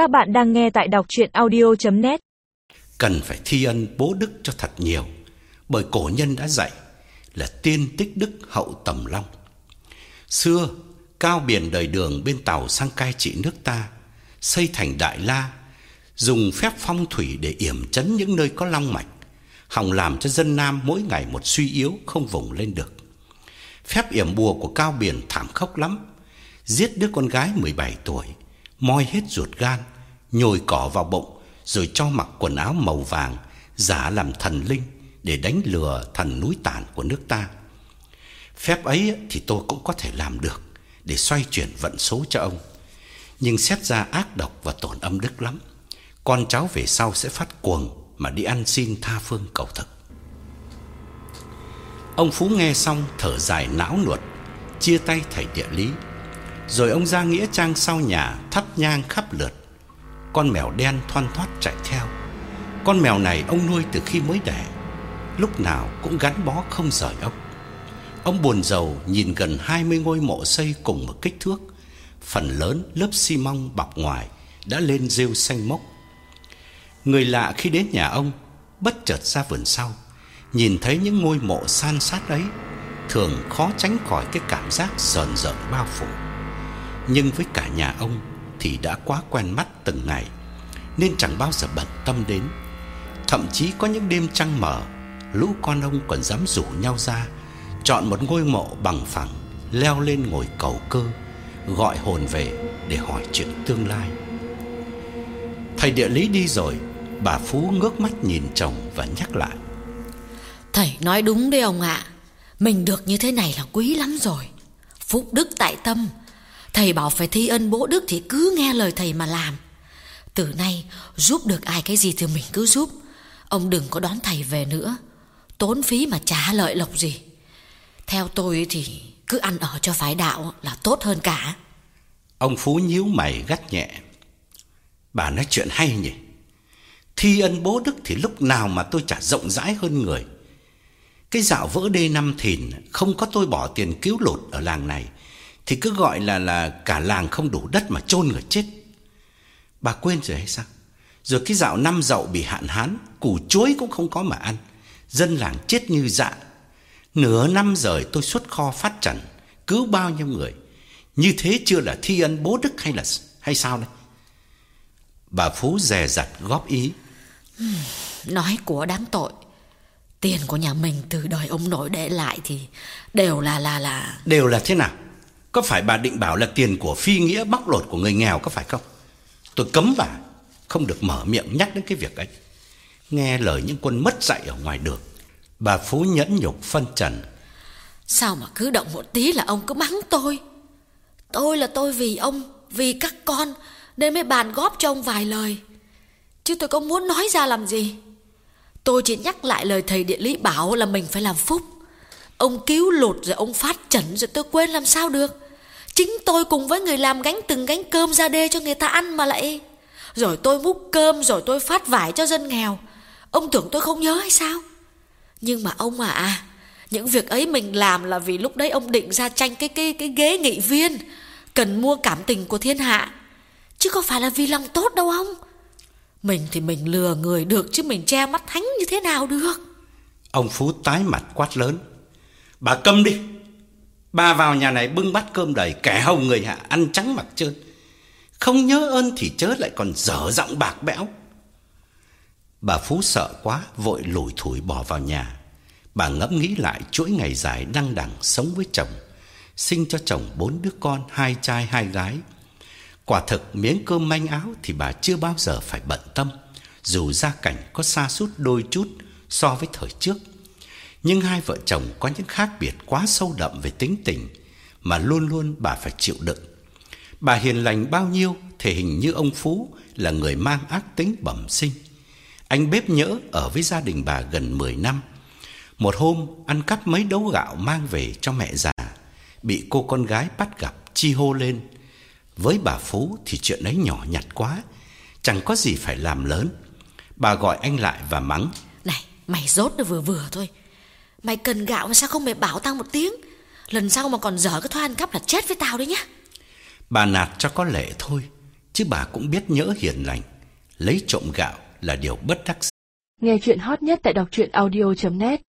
Các bạn đang nghe tại đọc chuyện audio.net Cần phải thi ân bố đức cho thật nhiều, Bởi cổ nhân đã dạy là tiên tích đức hậu tầm long. Xưa, cao biển đời đường bên tàu sang cai trị nước ta, Xây thành Đại La, Dùng phép phong thủy để yểm chấn những nơi có long mạch, Hòng làm cho dân Nam mỗi ngày một suy yếu không vùng lên được. Phép yểm bùa của cao biển thảm khốc lắm, Giết đứa con gái 17 tuổi moi hết ruột gan, nhồi cỏ vào bụng rồi cho mặc quần áo màu vàng giả làm thần linh để đánh lừa thần núi tản của nước ta. Phép ấy thì tôi cũng có thể làm được để xoay chuyển vận số cho ông. Nhưng xét ra ác độc và tổn âm đức lắm. Con cháu về sau sẽ phát cuồng mà đi ăn xin tha phương cầu thực. Ông Phú nghe xong thở dài não nuột, chia tay thầy địa lý rồi ông ra nghĩa trang sau nhà thắp nhang khắp lượt. Con mèo đen thoăn thoắt chạy theo. Con mèo này ông nuôi từ khi mới đẻ, lúc nào cũng gắn bó không rời ông. Ông buồn rầu nhìn gần 20 ngôi mộ xây cùng một kích thước, phần lớn lớp xi măng bọc ngoài đã lên rêu xanh mốc. Người lạ khi đến nhà ông bất chợt ra vườn sau, nhìn thấy những ngôi mộ san sát ấy, thường khó tránh khỏi cái cảm giác sờn rợn bao phủ nhưng với cả nhà ông thì đã quá quen mắt từng ngày nên chẳng bao giờ bận tâm đến. Thậm chí có những đêm trăng mở, lũ con ông còn dám rủ nhau ra chọn một ngôi mộ bằng phẳng, leo lên ngồi cầu cơ, gọi hồn về để hỏi chuyện tương lai. Thầy địa lý đi rồi, bà Phú ngước mắt nhìn chồng và nhắc lại. Thầy nói đúng đấy ông ạ. Mình được như thế này là quý lắm rồi. Phúc đức tại tâm, Thầy bảo phải thi ân bố đức thì cứ nghe lời thầy mà làm. Từ nay, giúp được ai cái gì thì mình cứ giúp. Ông đừng có đón thầy về nữa. Tốn phí mà trả lợi lộc gì. Theo tôi thì cứ ăn ở cho phái đạo là tốt hơn cả. Ông Phú nhíu mày gắt nhẹ. Bà nói chuyện hay nhỉ? Thi ân bố đức thì lúc nào mà tôi trả rộng rãi hơn người. Cái dạo vỡ đê năm thìn, không có tôi bỏ tiền cứu lụt ở làng này thì cứ gọi là là cả làng không đủ đất mà chôn người chết. Bà quên rồi hay sao? Rồi cái dạo năm dậu bị hạn hán, củ chuối cũng không có mà ăn, dân làng chết như dạ. Nửa năm rồi tôi xuất kho phát trần, cứu bao nhiêu người. Như thế chưa là thi ân bố đức hay là hay sao đây? Bà Phú dè dặt góp ý. Nói của đáng tội. Tiền của nhà mình từ đời ông nội để lại thì đều là là là Đều là thế nào? Có phải bà định bảo là tiền của phi nghĩa bóc lột của người nghèo có phải không? Tôi cấm bà không được mở miệng nhắc đến cái việc ấy. Nghe lời những quân mất dạy ở ngoài đường. Bà Phú nhẫn nhục phân trần. Sao mà cứ động một tí là ông cứ mắng tôi? Tôi là tôi vì ông, vì các con nên mới bàn góp cho ông vài lời. Chứ tôi có muốn nói ra làm gì? Tôi chỉ nhắc lại lời thầy địa lý bảo là mình phải làm phúc. Ông cứu lụt rồi ông phát trần rồi tôi quên làm sao được. Chính tôi cùng với người làm gánh từng gánh cơm ra đê cho người ta ăn mà lại. Rồi tôi múc cơm rồi tôi phát vải cho dân nghèo. Ông tưởng tôi không nhớ hay sao? Nhưng mà ông à, à những việc ấy mình làm là vì lúc đấy ông định ra tranh cái cái cái ghế nghị viên, cần mua cảm tình của thiên hạ. Chứ có phải là vì lòng tốt đâu ông. Mình thì mình lừa người được chứ mình che mắt thánh như thế nào được. Ông Phú tái mặt quát lớn. Bà câm đi. Bà vào nhà này bưng bát cơm đầy kẻ hầu người hạ ăn trắng mặc trơn. Không nhớ ơn thì chớ lại còn dở giọng bạc bẽo. Bà Phú sợ quá, vội lủi thủi bỏ vào nhà. Bà ngẫm nghĩ lại chuỗi ngày dài đăng đẳng sống với chồng, sinh cho chồng bốn đứa con, hai trai hai gái. Quả thực miếng cơm manh áo thì bà chưa bao giờ phải bận tâm, dù gia cảnh có xa sút đôi chút so với thời trước. Nhưng hai vợ chồng có những khác biệt quá sâu đậm về tính tình mà luôn luôn bà phải chịu đựng. Bà hiền lành bao nhiêu, thể hình như ông Phú là người mang ác tính bẩm sinh. Anh bếp nhỡ ở với gia đình bà gần 10 năm. Một hôm ăn cắp mấy đấu gạo mang về cho mẹ già, bị cô con gái bắt gặp chi hô lên. Với bà Phú thì chuyện ấy nhỏ nhặt quá, chẳng có gì phải làm lớn. Bà gọi anh lại và mắng. Này, mày rốt nó vừa vừa thôi. Mày cần gạo mà sao không mày bảo tao một tiếng? Lần sau mà còn dở cái thoa ăn cắp là chết với tao đấy nhá. Bà nạt cho có lệ thôi chứ bà cũng biết nhỡ hiền lành, lấy trộm gạo là điều bất đắc Nghe chuyện hot nhất tại đọc truyện audio.net